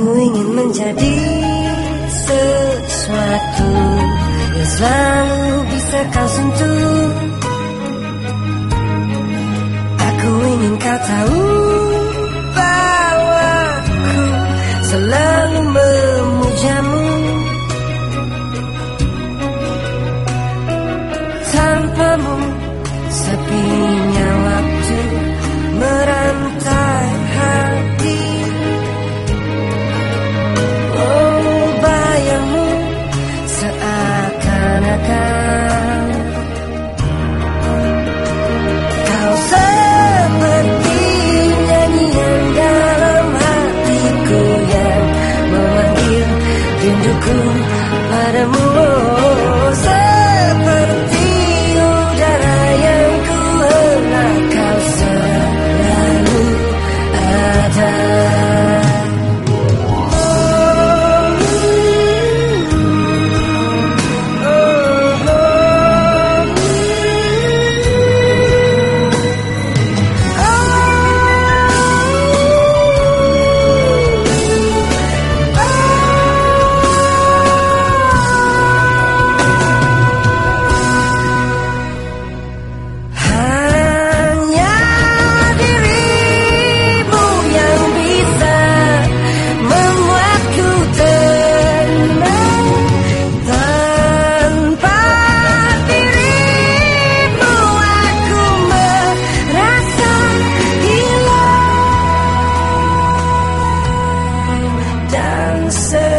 Aku ingin menjadi sesuatu yang selalu bisa kau sentuh. Aku ingin kau tahu matter. say